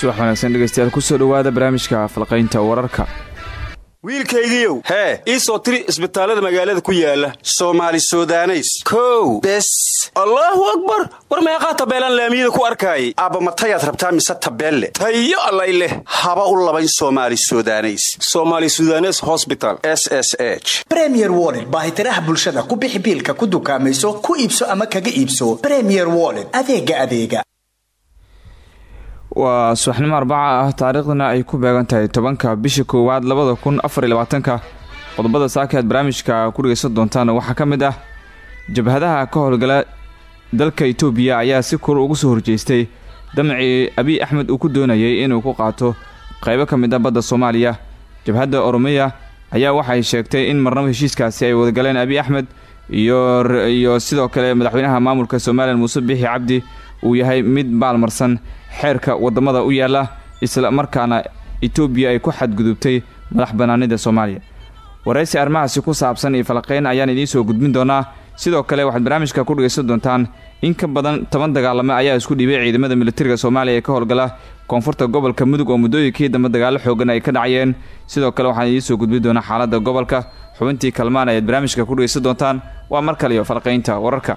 subax wanaagsan dhegeystayaal ku soo dhowaada barnaamijka falqaynta wararka. Wiilkaygiiow hee? ii soo tiri isbitaallada magaalada ku yaalla soomaali sudaneys. Kow. Bes. Allaahu akbar! War meeqaa tabeelaan laamiyada ku arkaayay? Aabbamatayaad rabtaa mise tabeelle? Tayo allay leh. Haba u labayn somali sudaneys. Somaali sudanes hosbital s s h. Bremier woled baahitiraha bulshada ku bixi biilka ku dukaamayso ku iibso ama kaga iibso. Bremier woled adeega adeega waa subaxnimo arbaca ah taariikhdana ay ku beegan tahay tobanka bisha koowaad labada kun afar iyo labaatanka. Qodobada saaka barnaamijka ku dhegeysan doontaan waxaa ka mid ah jabhadaha ka howlgala dalka itoobiya ayaa si kor ugu soo horjeestay. Damcii abiy axmed uu ku doonayay inuu ku qaato qaybo ka mid a badda soomaaliya. Jabhadda oromiya ayaa waxay sheegtay in marnabo heshiiskaasi ay wadagaleen abiy axmed iyo iyo sidoo kale madaxweynaha maamulka somalilan muuse bixi cabdi uu yahay mid baalmarsan xeerka waddamada u yaalla isla markaana etoobiya ay ku xadgudubtay madax banaanida soomaaliya. Waraysi arrimahaasi ku saabsan iyo falaqeyn ayaan idiin soo gudbin doonaa. Sidoo kale waxaad barnaamijka ku dhegaysan doontaan in ka badan toban dagaalame ayaa isku dhibay ciidamada militariga soomaaliya ee ka howlgala koonfurta gobolka mudug oo muddooyinkii dambe dagaalo xoogan ay ka dhacayeen. Sidoo kale waxaan idiin soo gudbin doonaa xaaladda gobolka. Xubintii kalmaan ayaad barnaamijka ku dhegaysan doontaan. Waa mar kale iyo falaqaynta wararka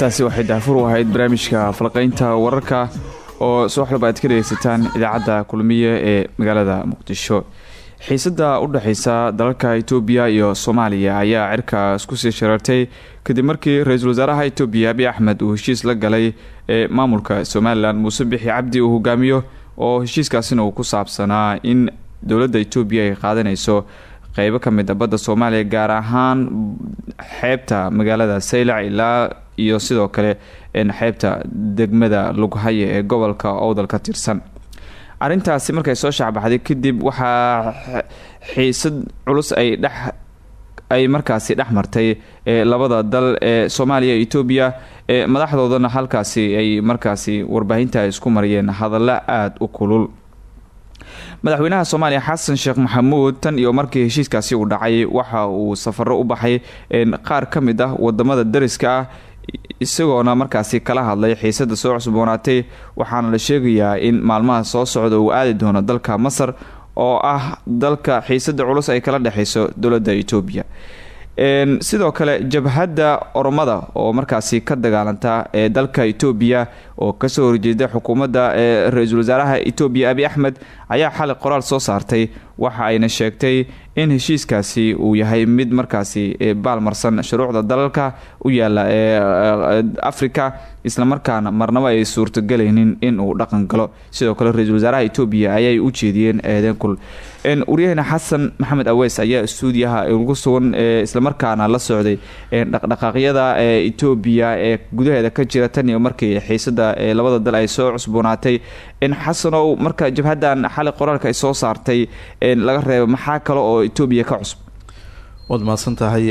heestaasi waxay daafur u ahayd barnaamijka falqaynta wararka oo subax walba aad ka dhegeysataan idaacadda kulmiye ee magaalada muqdisho. Xiisada u dhexeysa dalalka itoobiya iyo soomaaliya ayaa cirkaas ku sii shirartay kadib markii ra'iisul wasaaraha itoobiya abiy axmed uu heshiis la galay ee maamulka somalilan muuse bixi cabdi uu hogaamiyo oo heshiiskaasina uu ku saabsanaa in dowladda itoobiya ay qaadanayso qeybo ka mid a badda soomaaliya gaar ahaan xeebta magaalada saylac ilaa iyo sidoo kale xeebta degmada lughaye ee gobolka owdal ka tirsan. Arrintaasi markay soo shaacbaxday kadib waxaa xiisad culus ay dhex ay markaasi dhex martay labada dal ee soomaaliya iyo etoobiya ee madaxdoodana halkaasi ay markaasi warbaahinta isku mariyeen. Hadallo aada u kulul madaxweynaha soomaaliya xasan sheekh maxamuud tan iyo markii heshiiskaasi uu dhacay waxa uu safaro u baxay qaar ka mid ah waddamada dariska ah isagoona markaasi kala hadlay xiisada soo cusboonaatay waxaana la sheegayaa in maalmaha soo socda uu aadi doono dalka masar oo ah dalka xiisada culus ay kala dhexeyso dowladda etoobiya sidoo kale jabhadda oromada oo markaasi ka dagaalanta ee dalka etoobiya oo ka soo horjeeda xukuumadda ra'iisul wasaaraha etoobiya abi axmed ayaa xalay qoraal soo saartay. Waxa ayna sheegtay in heshiiskaasi uu yahay mid markaasi baalmarsan shuruucda dalalka u yaalla ee africa islamarkaana marnabo ay suurtagelaynin in uu dhaqan galo. Sidoo kale ra'iisul wasaaraha etoobiya ayay u jeediyeen eedeen kul waryahena xasan maxamed aweys ayaa stuudiyaha ugu sugan islamarkaana la socday. Dhaqdhaqaaqyada etoobiya ee gudaheeda ka jira tan iyo markii xiisada labada dal ay soo cusboonaatay. Xasanow marka jabhaddan xali qoraalka ay soo saartay laga reebo maxaa kale oo etoobiya ka cusub waad mahadsan tahay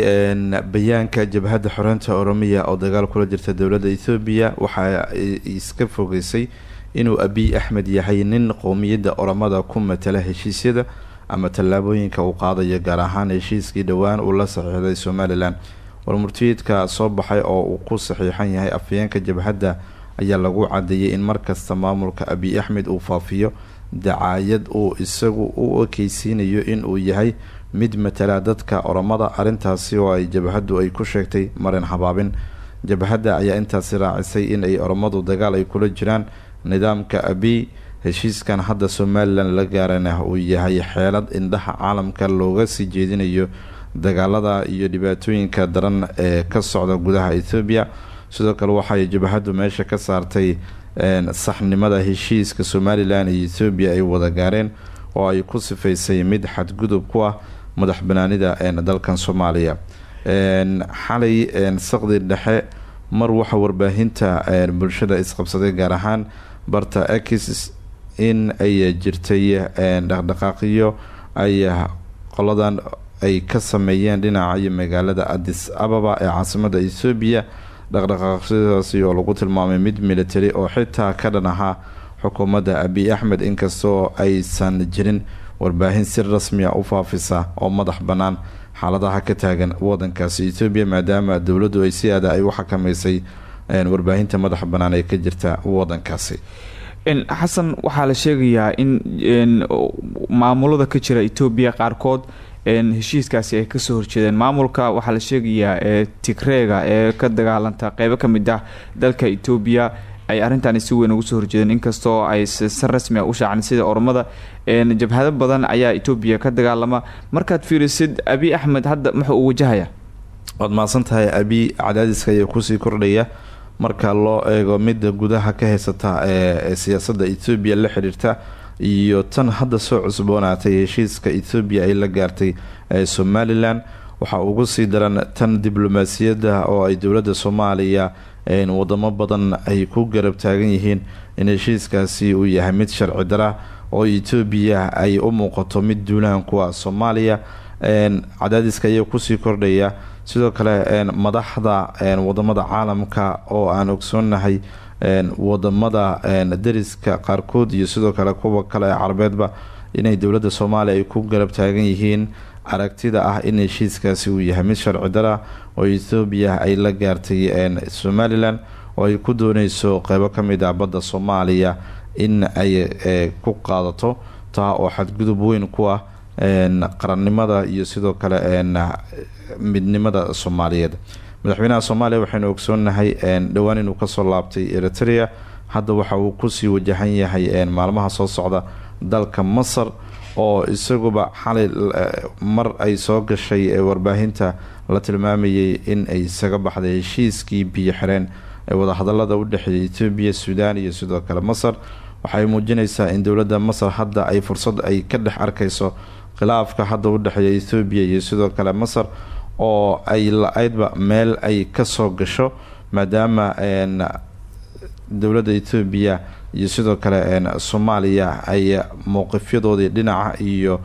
bayaanka jabhadda xoreynta oromiya oo dagaal kula jirta dowladda ethoobiya waxaa iska fogeysay inuu abiy axmed yahay nin qowmiyadda oromada ku matala heshiisyada ama tallaabooyinka uu qaadayo gaar ahaan heshiiskii dhowaan uu la saxiixday somalilan warmurtiyeedka soo baxay oo uu ku saxiixan yahay afayeenka jabhadda ayaa lagu cadeeyay in markasta maamulka abiy axmed uu faafiyo dacaayad uu isagu u ekeysiinayo inuu yahay mid matala dadka oromada arrintaasi oo ay jabhaddu ay ku sheegtay marin habaabin. Jabhadda ayaa intaasi raacisay in ay oromadu dagaal ay kula jiraan. Nidaamka abiy heshiiskan hadda somalilan la gaarana uu yahay xeelad indhaha caalamka looga sii jeedinayo dagaalada iyo dhibaatooyinka daran ee ka socda gudaha ethoobiya sidoo kale waxay jabhaddu meesha ka saartay saxnimada heshiiska somalilan iyo ethoobiya ay wada gaareen oo ay ku sifaysay mid xadgudub ku ah madax banaanida dalkan soomaaliya. Xalay saqdi dhexe mar waxa warbaahinta bulshada isqabsaday gaar ahaan barta x in ay jirtay dhaqdhaqaaqyo ay qoladan ay ka sameeyeen dhinaca magaalada adis ababa ee caasimada ethoobiya dhaqdhaqaaqyadaasi oo lagu tilmaamay mid military oo xitaa ka dhan ahaa xukuumadda abiy axmed inkastoo aysan jirin warbaahin si rasmiya u faafisa oo madax bannaan. Xaaladaha ka taagan wadankaasi etoobiya maadaama dowladdu ay si aada ay u xakameysay warbaahinta madax bannaan ee ka jirta wadankaasi. Xasan waxaa la sheegayaa in maamulada ka jira etoobiya qaarkood heshiiskaasi ay ka soo horjeedeen. Maamulka waxaa la sheegayaa ee tigreega ee ka dagaalanta qeybo ka mid ah dalka etoobiya ay arrintaani si weyn ugu soo horjeedeen. Inkastoo ay si rasmi a u shaacin sida ormada jabhado badan ayaa etoobiya ka dagaalama. Markaad fiirisid abiy axmed hadda muxuu uu wajahaya waad mahadsan abiy cadaadiska ayaa ku sii kordhaya. Marka loo eego midda gudaha ka haysata ee siyaasadda ethoobiya la xiriirta iyo tan hadda soo cusboonaatay heshiiska ethoobiya ay la gaartay ee somalilan waxaa ugu sii daran tan diblomaasiyadda oo ay dowladda soomaaliya wadamo badan ay ku garab taagan yihiin in heshiiskaasi uu yahay mid sharci dara oo etoobiya ay u muuqato mid duulahan kuwa soomaaliya. Cadaadiska ayaa ku sii kordhaya. Sidoo kale madaxda waddamada caalamka oo aan ogsoonahay waddamada dariska qaarkood iyo sidoo kale kuwa kale ee carabeedba inay dowladda soomaaliya ay ku garab taagan yihiin aragtida ah in heshiiskaasi uu yahay. Mid sharci dara oo ethoobiya ay la gaartay somalilan oo ay ku dooneyso qeybo ka mid ah badda soomaaliya in ay ku qaadato taa oo xadgudub weyn ku ah qarannimada iyo sidoo kale midnimada soomaaliyeed. Madaxweynaha soomaaliya waxaynu ogsoonnahay dhowaan inuu ka soo laabtay eritrea. Hadda waxa uu ku sii wajahan yahay maalmaha soo socda dalka masar oo isaguba xalay mar ay soo gashay warbaahinta la tilmaamayay in ay isaga baxday heshiiskii biyo xireen ee wadahadalada u dhexeeya etoobiya suudaan iyo sidoo kale masar. Waxay muujinaysaa in dowladda masar hadda ay fursad ay ka dhex arkayso khilaafka hadda u dhexeeya ethoobiya iyo sidoo kale masar oo ay la-aydba meel ay ka soo gasho maadaama dowladda ethoobiya iyo sidoo kale soomaaliya ay mowqifyadoodii dhinaca iyo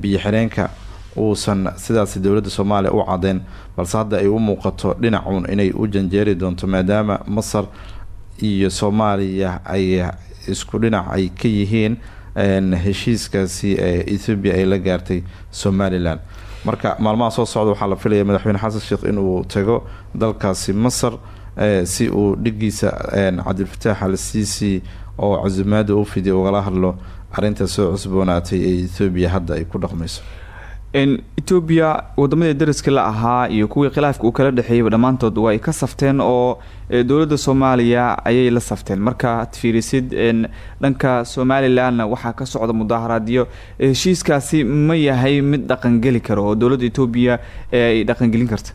biyo xireenka uusan sidaas dowladda soomaaliya u cadeyn balse hadda ay u muuqato dhinacuun inay u janjeeri doonto maadaama masar iyo soomaaliya ay isku dhinac ay ka yihiin heshiiskaasi ee ethoobiya ay la gaartay somalilan marka maalmaha soo socda waxaa la filaya madaxweyne xasan sheekh inuu tago dalkaasi masar si uu dhigiisa cabdilfataax al siisi oo casumaada u fidiya ugala hadlo arrinta soo cusboonaatay ee ethoobiya hadda ay ku dhaqmayso. Etoobiya wadamadii dariska la ahaa iyo kuwii khilaafka uu kala dhexeeyayba dhammaantood waa ay ka safteen oo dowladda soomaaliya ayay la safteen. Marka ad fiirisid dhanka somalilanna waxaa ka socda mudaaharaadyo heshiiskaasi ma yahay mid dhaqangeli karo oo dowladda etoobiya ay dhaqangelin karta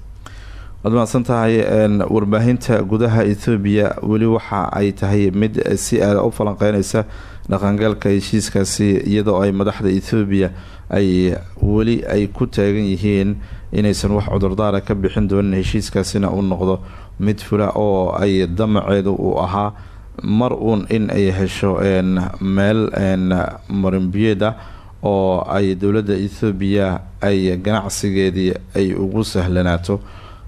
waad mahadsan tahay warbaahinta gudaha ethoobiya weli waxa ay tahay mid si aada u falanqeyneysa dhaqangalka heshiiskaasi iyadoo ay madaxda ethoobiya ay weli ay ku taagan yihiin inaysan wax cudurdaara ka bixin doonin heshiiskaasina uu noqdo mid fula oo ay damaceedu uu ahaa. Mar uun in ay hesho meel marinbiyeed ah oo ay dowladda ethoobiya ay ganacsigeedii ay ugu sahlanaato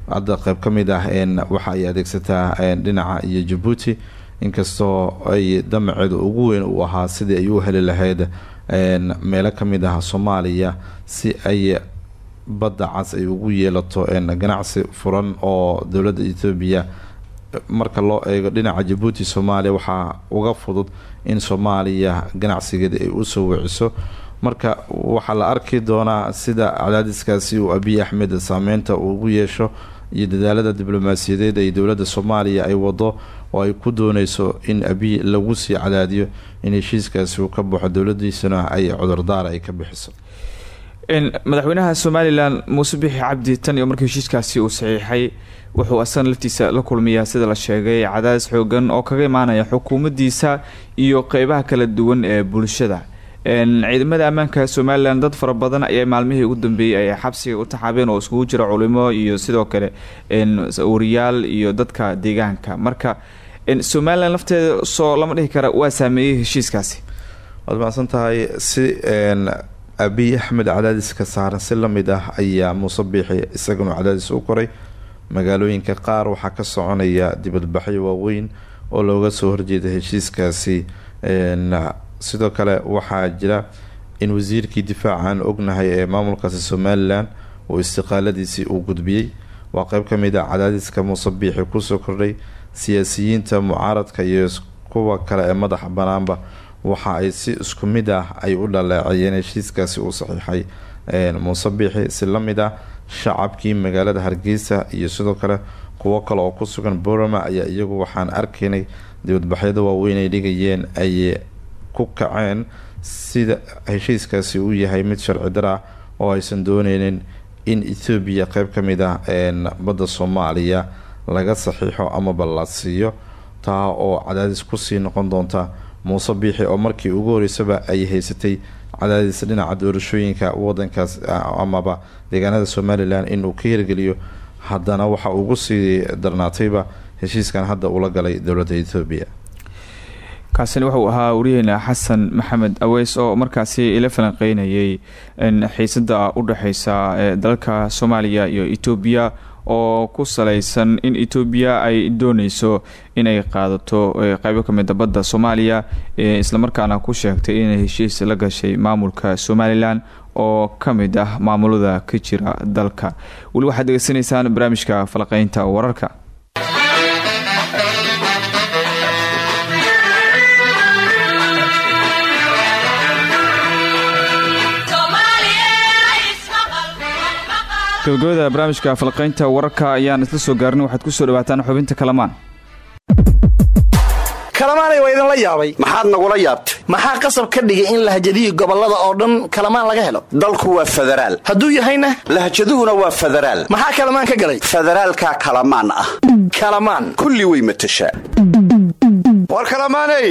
hadda qeyb ka mid ah waxa ay adeegsataa dhinaca iyo jabuuti inkastoo ay damaceedu ugu weyn uu ahaa sidii ay u heli lahayd meelo ka mid ah soomaaliya si ay badda cas ay ugu yeelato ganacsi furan oo dowladda ethoobiya marka loo eego dhinaca jabuuti soomaaliya waxaa uga fudud in soomaaliya ganacsigeeda ay u soo wiciso marka waxaa la arki doonaa sida cadaadiskaasi uu abiy axmed saameynta ugu yeesho iyo dadaalada diblomaasiyadeed ay dowladda soomaaliya ay wado oo ay ku dooneyso in abiy lagu sii cadaadiyo in heshiiskaasi uu ka baxo dowladiisana ay cudurdaar ay ka bixiso. Madaxweynaha somalilan muuse bixi cabdi tan iyo markii heshiiskaasi uu saxiixay wuxuu asan laftiisa la kulmiyaa sida la sheegay cadaadis xoogan oo kaga imaanaya xukuumaddiisa iyo qeybaha kala duwan ee bulshada ciidamada ammaanka somalilan dad fara badan ayaa maalmihii ugu dambeeyey ay xabsiga u taxaabeen oo iskugu jira culimo iyo sidoo kale wariyaal iyo dadka deegaanka. Marka somalilan lafteeda soo lama dhihi kara waa saameeyey heshiiskaasi. Waad macsan tahay si abiy axmed cadaadiska saaran si la mid ah ayaa muuse biixi isaguna cadaadis u koray. Magaalooyinka qaar waxaa ka soconaya dibadbaxyo waaweyn oo looga soo horjeeda heshiiskaasi sidoo kale waxaa jira in wasiirkii difaaca aan ognahay ee maamulkaasi somalilan uu istiqaaladiisii uu gudbiyey. Waa qeyb ka mid a cadaadiska muuse biixi ku soo kordhay siyaasiyiinta mucaaradka iyo kuwa kale ee madaxa banaanba waxa ay si isku mid ah ay u dhaleecayeen heshiiskaasi uu saxiixay muuse biixi si la mid ah shacabkii magaalada hargeysa iyo sidoo kale kuwo kale oo ku sugan borama ayaa iyagu waxaan arkaynay dibadbaxyada waaweyn ay dhigayeen ay ku kaceen sida heshiiskaasi uu yahay mid sharci dar ah oo aysan dooneynin in ethoobiya qeyb ka mid ah badda soomaaliya laga saxiixo amaba la siiyo. Taa oo cadaadis ku sii noqon doonta muuse biixi oo markii ugu horeysaba ay haysatay cadaadis dhinaca doorashooyinka wadankaas amaba deegaanada somalilan inuu ka hirgeliyo. Haddana waxa ugu sii darnaatayba heshiiskan hadda ula galay dowladda ethoobiya kaasina wuxuu ahaa wariyeena xasan maxamed aweys oo markaasi ila falanqeynayay xiisada u dhexeysa dalalka soomaaliya iyo etoobiya oo ku saleysan in etoobiya ay dooneyso inay qaadato qeybo kamida badda soomaaliya islamarkaana ku sheegtay inay heshiis la gashay maamulka somalilan oo ka mid ah maamulada ka jira dalka. Weli waxaad degeysanaysaan barnaamijka falaqeynta wararka gabagabada barnaamijka falqaynta wararka ayaan isla soo gaarnay. Waxaad ku soo dhawaataan xubinta kalamaan. Kalamaanay waa idinla yaabay. Maxaad nagula yaabtay? Maxaa qasab ka dhigay in lahjadihii gobollada oo dhan kalamaan laga helo? Dalku waa federaal hadduu yahayna? Lahjaduhuna waa federaal maxaa kalamaan ka galay? Federaalkaa kalamaan ah. Kalamaan. Kulli way matashaa war kalamaaney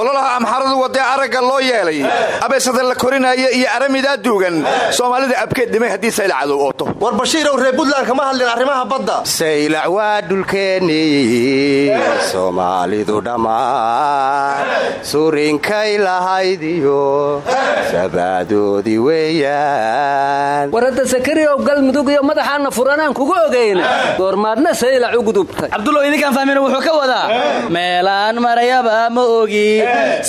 ololaha amxaradu wadee aragga loo yeelay. Abeysada la korinaya iyo aramidaa duugan. Soomaalida abkeed dhimay haddii saylac cadow ooto. War bashiirow reer buntland kama hadlin arrimaha badda. Saylac waa dhulkeenni soomaalidu dhammaan surinkay lahaydiyo sabaadoodii weeyaan. War hadda sakariyow galmudug iyo madaxaanna furanaan kugu ogayna goormaadna saylac u gudubtay. Cabdulow idinkaan fahmin wuxuu ka wadaa meelaan marayaba ma ogi.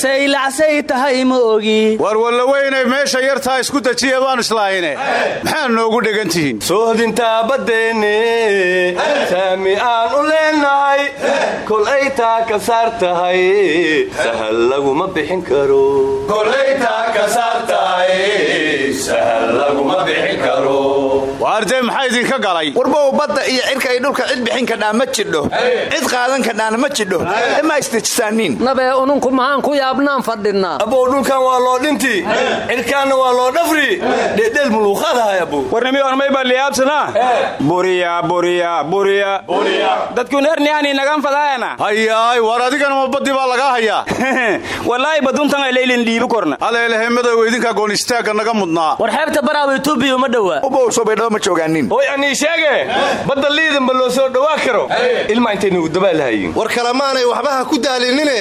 Saylacsay tahay ma ogi. War walla weynay meesha yartaa isku dajiya baanu islaahayne maxaa noogu dhegan tihiin? Sohdintaa baddeenne saami aan u leenahay. Kolay taa ka saar tahay sahal laguma bixin karo waardee maxaa idinka galay? Warbow badda iyo cirka ay dhulka cid bixin kadhaa ma jidho. Cid qaadan kadhaana ma jidho. Ma isdejisaaniin nabee ununku maxaan ku yaabnaan fadhinnaa abow dhulkan waa loo dhinti. Cirkaanna waa loo dhafri. Dhedheel muluuqaadahay abow warnimi ormay baa liyaabsanaa? Buriya buriya buriya. Dadkun erniyaani nagan fadaayana hayaay war adigana ma baddii baa lagaa hayaa. Wallaahi baduntan ay leylin dhiibi korna. Haleelehe madow idinkaa goon istaagga naga mudnaa. War xeebta baraawa etoobiya uma dhowa ma joogaanin hoy anii sheege badda liidanba loo soo dhowaa karo. Ilma intay nugu dabaalahayiin war kalamaanay waxba ha ku daalinine?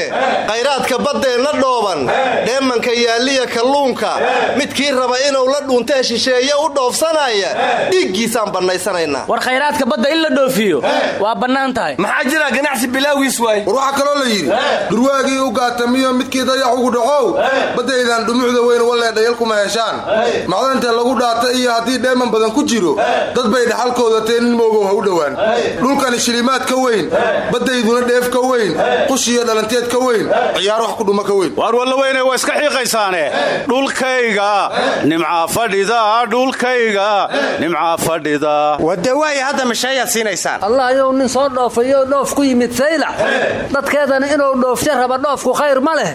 Khayraadka baddeenna dhooban dheemanka yaalliya kalluunka midkii raba inuu la dhuuntee shisheeye u dhoofsanaya dhiiggiisaan bannaysanaynaa. War khayraadka badda in la dhoofiyo waa bannaan tahay. Maxaa jira ganacsi bilaagiis waay? War waxaa kaloo la yidhi dhurwaagii u gaatamiyo midkii dayax ugu dhacow baddaydan dhumucda weyn wallee dhayalkuma heshaan. Macdantee lagu dhaata iyo haddii dheeman badan ku jiro dad bay dhaxalkooda teenin moogow ha u dhowaan. Dhulkani shilimaad ka weyn. Baddayduna dheef ka weyn. Qushiyo dhalanteed ka weyn. Ciyaar wax ku dhuma ka weyn. Waar walla weynay waa iska xiiqaysaane. Dhulkayga nimcaa fadhida dhulkayga nimcaa fadhida. Wade waaya hadda siinaysaan. Allah yow nin soo dhoofayo dhoof ku yimid saylac dadkeedana inuu dhoofsho raba dhoofku khayr ma leh.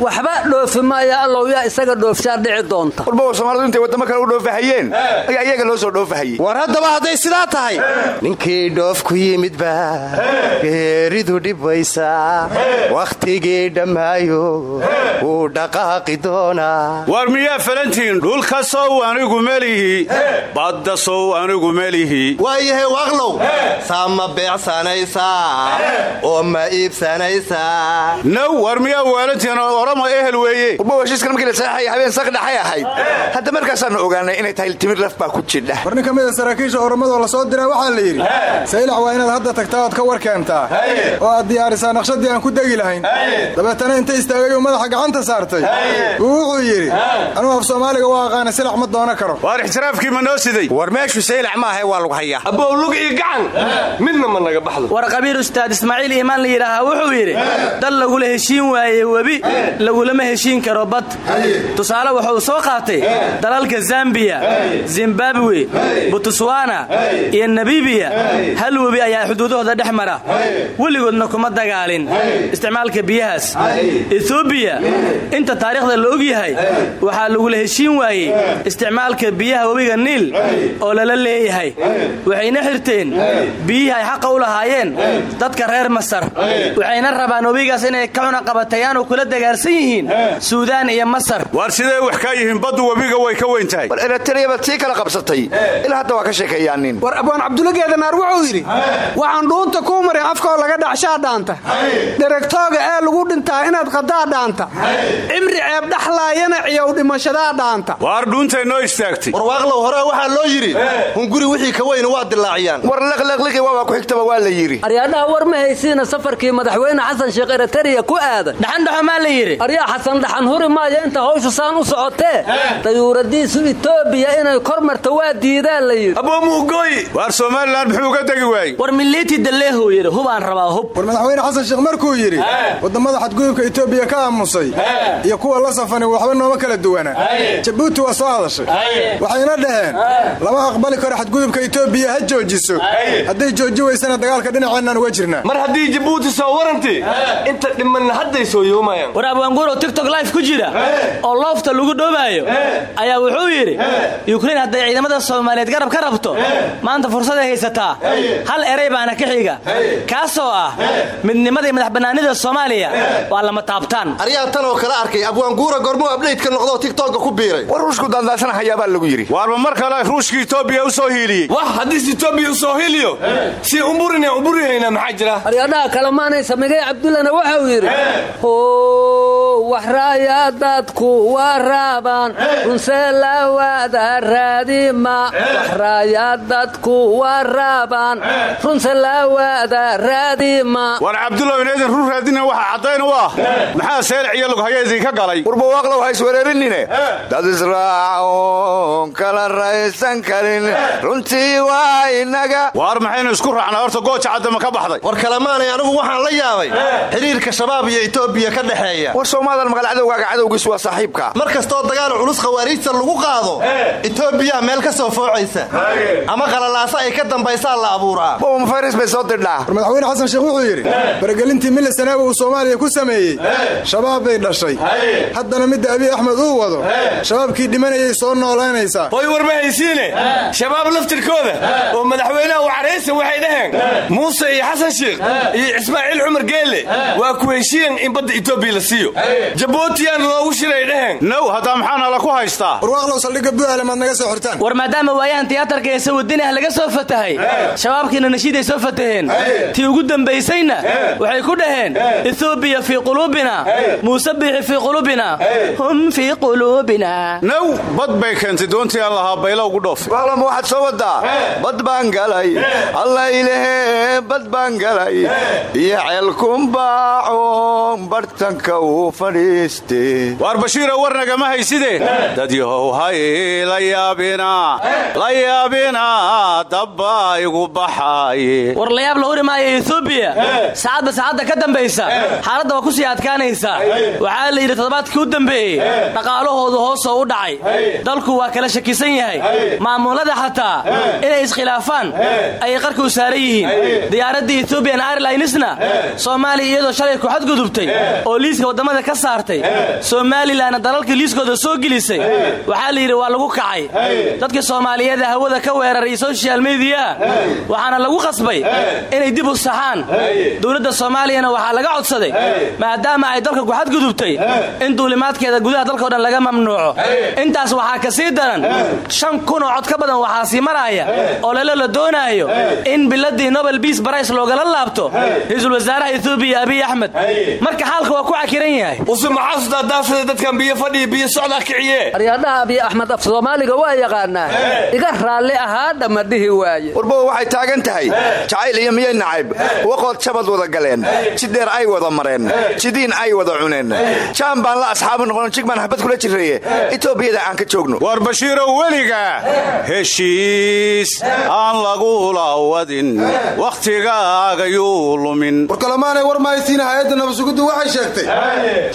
Waxba dhoofi maaya allow yaa isaga dhoofshaa dhici doonta. Warbow soomaalidu intay waddamo kale u dhoofahayeen ayaa iyaga loo soo dhoofahayey war haddaba hadday sidaa tahay ninkii dhoof ku yimidba geeridu dhibbaysa wakhtigii dhammaayo wuu dhaqaaqi doonaa. War miyaa falantihiin dhulka sow anigu melihi badda sow anigu melihi waayahay waaqlow saa ma beecsanaysaa oo ma iibsanaysaa naw war miyaa waalantihiin orama ehel weeye. Warbow heshiiskan markii la saxeexay habeen saq dhaxay ahayd. Hadda markaasaannu ogaanay inay tahay timir laf baa ku jidha nin ka mida saraakiisha oromadoo la soo diraa waxaa la yidhi saylac waa inaad hadda tagtaa ood ka war keentaa oo aad diyaarisaa naqshadii aan ku degi lahayn. Dabeetana inta istaagay uu madaxa gacanta saartay. Uu wuxuu yidhi anuu af soomaaliga waa aqaana silac ma doono karo. Waar ixtiraafkii ma noo siday? War meeshu saylac maahae waa lagu hayaa. Abow lug iyo gacan. Midna ma naga baxdo. War qabiir ustaad ismaaciil iimaan la yidhaahaa wuxuu yidhi dal lagula heshiin waaye webi. Lagulama heshiin karo bad. Tusaale wuxuu soo qaatay dalalka zambiya zimbabwe butuswana. Iyo nabibiya hal webi ayaa xuduudahooda dhex mara. Weligoodna kuma dagaalin. Isticmaalka biyahaas. Etoobiya inta taariikhda la og yahay waxaa lagula heshiin waayey isticmaalka biyaha webiga niil oo lala leeyahay. Waxayna xirteen biyihii ay xaqa u lahaayeen dadka reer masar. Waxayna rabaan webigaas inay ka cunaqabatayaan oo kula dagaarsan yihiin suudaan iyo masar. Waar sidee wax kaa yihiin baddu webiga way ka weyn tahay? War eritreyabaad sii kala qabsatay ilaa hadda waa ka sheekeeyaanin. War abwaan cabdulageedanaar wuxuu yidhi waxaan dhuunta kuu marin afkoo laga dhacshaa dhaanta. Dheregtooga ee lagu dhintaa inaad qadaa dhaanta. Cimri ceeb dhaxlaayana ciyow dhimashadaa dhaanta. Waar dhuuntay noo istaagtay war waaqlow hore waxaa loo yidhi hunguri wixii ka weyna waa dilaaciyaan. War leqleqliqi waabaa ku xigtaba waa la yidhi. Aryaadhaha war ma haysiina safarkii madaxweyne xasan sheekh eritariya ku aaday dhaxandhaxo maa la yidhi. Aryaa xasan dhaxan huri maayo inta hawshu saan u socotee. Dayuuradiisu itoobiya inay kor marto waa diidaan la yidhi? Aboomuugooyi waar somalilan muxuu uga degi waayey. War miliiti dalleehuu yidhi hubaan rabaa hub. War madaxweyne xasan sheekh markuu yidhi waddammada xadgudubka itoobiya ka aamusay iyo kuwa la safani waxba nooma kala duwana. Jabuuti waa soo hadashay. Waxayna dhaheen lama aqbali karo xadgudubka itoobiya ha joojiso. Hadday jooji weysana dagaalka dhinaceennaan uga jirnaa mar haddii jabuuti soo waranti inta dhimanna hadday soo yoomayaan. War abwaanguuro tiktok life ku jira oo loofta lagu dhoobaayo ayaa wuxuu yidhi yukrain hadday ciidamada soomaaliyeed garab ka rabto? Maanta fursaday haysataa hal eray baana ka xiga. Kaasoo ah midnimada iyo madaxbannaanida soomaaliya. Waa lama taabtaan. Aryaa tan oo kale arkay abwaanguura gormuu abdhaydka noqdoo tigtogga ku biiray. War ruushku daandaasanahayaabaa lagu yidhi. Waarba mar kale ruushka itoobiya u soo hiiliyey. Wah haddiis itoobiya u soo hiliyo si umburine umburihaynaa maxaa jira? Aryadhaha kale maanay samigay cabdullana waxau yidhi waxraaya dadku waraaban runsee la wada raadima waxraaya dadku waraaban runse la wada raadima. War cabdullaw inaydin run raadina waxa caddayn u ah. Maxaa seelac iyo lughaya idinka galay? Warbawaaqlow ha iswereerinine dad israacoon kala raysan karin. Runtii waa inaga. Waar maxaynu isku raacnaa? Horta gooja caddama ka baxday. War kalemaanay anigu waxaan la yaabay. Xidhiirka shabaab iyo itoobiya ka dhexeeya. War soomaadan magal cadowgaaga cadowgiis waa saaxiibka. Mar kastoo dagaal culus khawaariijta lagu qaado itoobiya meel ka soo foocaysa ama qalalaasa ay ka dambaysaa la abuuraa bowmafaris bay soo didhaa war madaxweyne xasan sheekh wuxuu yidhi faragelintii mille sanaaga uu soomaaliya ku sameeyey shabaab bay dhashay. Haddana midda abiy axmed uu wado shabaabkii dhimanayay soo noolaynaysaa. Hoy war ma haysiine shabaab laftirkooda oo madaxweynaha u caraysan waxay dhaheen muuse iyo xasan sheikh iyo ismaaciil cumar geelle waa ku heshiiyan in badda itoobiya la siiyo. Jabuutiyaan loogu shiray dhaheen. Now haddaa maxaa nala ku haystaa warwaaqlow saldhigga bu'aale maad naga soo xirtaan war maadaama waayahan tiyaatarka ee sawadinah laga soo fatahay. Shabaabkiina nashiiday soo fataheen tii ugu dambaysayna waxay ku dhaheen etoobiya fii quluubina muuse biixi fii quluubina hum fii quluubina now bad bay keentay doontii aan lahaa bayla ugu dhoofe waalama waxaad soo wadaa. Bad baan galay. Alla ilahe bad baan galay. Iyo ceelkumbaacoon bartanka uu fadhiiste waar bashiira warnagama hayside dadyahow hay la yaabina la yaabina dabba igu baxaaye war layaab la huri maayo etoobiya saacadba saacadda ka dambaysa xaaladda waa ku sii adkaanaysaa waxaa la yidhi toddobaadkii u dambeeyey dhaqaalahoodu hoosoo u dhacay. Dalku waa kala shakisan yahay. Maamulada xataa inay iskhilaafaan ayay qarka u saaran yihiin. Diyaaradda ethoobiyan airlinesna soomaaliya iyadoo shalay ku xadgudubtay oo liiska waddamada ka saartay somalilanna dalalka liiskooda soo gelisay. Waxaa la yidhi waa lagu kacay. Dadka soomaaliyeeda hawada ka weeraray soshal mediyaa waxaana lagu qasbay inay dib u saxaan dowladda soomaaliyana waxaa laga codsaday maadaama ay dalka ku xadgudubtay in duulimaadkeeda gudaha dalkao dhan laga mamnuuco. Intaas waxaa ka sii daran shan kun oo cod ka badan waxaa sii maraaya oo lelo la doonaayo in biladii nobel biis barays loogala laabto ra'iisul wasaaraha etoobiya abiy axmed marka xaalka waa ku cakiran yahay. Use maxaasuda daafada dadkan biyo fadhiya biyo socdaa kiciye. Aryadhaha abiy axmed af soomaaliga waa yaqaanaa iga raalli ahaadha ma dhihi waaye. Warbowa waxay taagan tahay. Jacayl iyo miyay nacayb? Waqood jabad wada galeen. Jidheer ay wada mareen. Jidiin ay wada cuneen. Jaan baan la asxaabu noqon jig baan habad kula jirreeye. Etoobiyada aan ka joogno. War bashiirow weliga. Heshiis aan lagula wadin. Wakhtigaagayuu lumin. War kalamaanay war mahaysiina hay'adda nabasugiddu waxay sheegtay.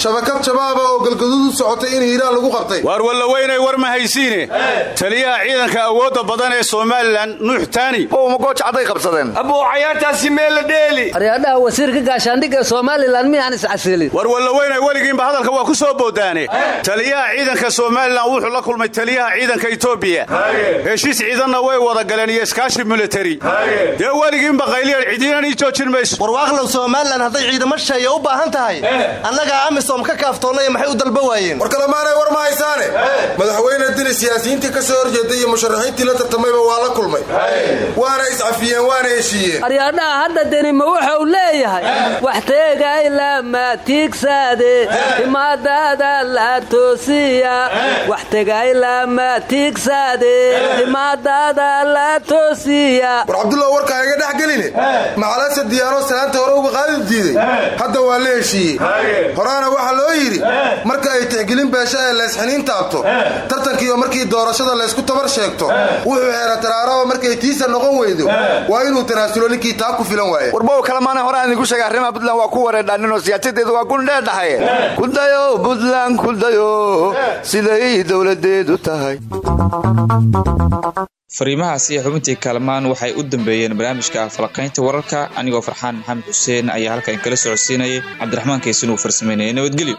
Shabakad shabaaba oo galgaduud u socotay in hiiraan lagu qabtay. Waar wallaweynay war ma haysiine taliyaha ciidanka awoodda badan ee somalilan nuux taani magooj cadday qabsadeen? Abuu cayaartaasi meel la dheeli. Aryadhaha wasiirka gaashaandhigga somalilan miyaan iscasilin war wallaweynay weligiinba hadalka waa ku soo boodaane. Taliyaha ciidanka somalilan wuxuu la kulmay taliyaha ciidanka etoobiya heshiis ciidanna way wada galeen iyo iskaashi militari dee weligiinba qayliyan cidiinan ii joojin mayso. Warwaaqlow somalilan hadday ciidamo sheeya u baahan tahay. Annagaa amisom ka kaaftoonnaya maxay u dalba waayeen? War kalemaanay war ma haysaane? Madaxweyne dini siyaasiyiintii ka soo horjeeday iyo musharaxiintii la tartamayba waa la kulmay. Waana iscafiyeen waana heshiiyeen aryaadhaha hadda denima wuxuu leeyahay. Wax teegay lama tiigsaade timaadada la toosiya. Wax tegay lama tiigsaade timaadada la toosiya. War cabdullah warkaa iga dhex geline macalase diyaano salaanta hore uga qaadi diiday. Hadda waa la heshiiyey. Horaana waxaa loo yidhi tixgelin beesha ee leesxiniin taabto. Tartankiiyo markii doorashada laysku tabar sheegto wuxuu heera taraaraba markay tiisa noqon weydo. Waa inuu tanaasulo ninkii taa ku filan waaye. Warbow kalemaana hore aan idinku sheega arrimaha puntland waa ku wareedhaaninoo siyaasadeedu waa gundheedhahay kudayo puntland kudayo siday dowladeedu tahay. Fariimahaasi iyo xubintii kaalmaan waxay u dambeeyeen barnaamijka falaqaynta wararka. Anigoo farxaan maxamed xuseen ayaa halkan kala socodsiinayay. Cabdiraxmaan kaysin uu farsameynaya nabadgelyo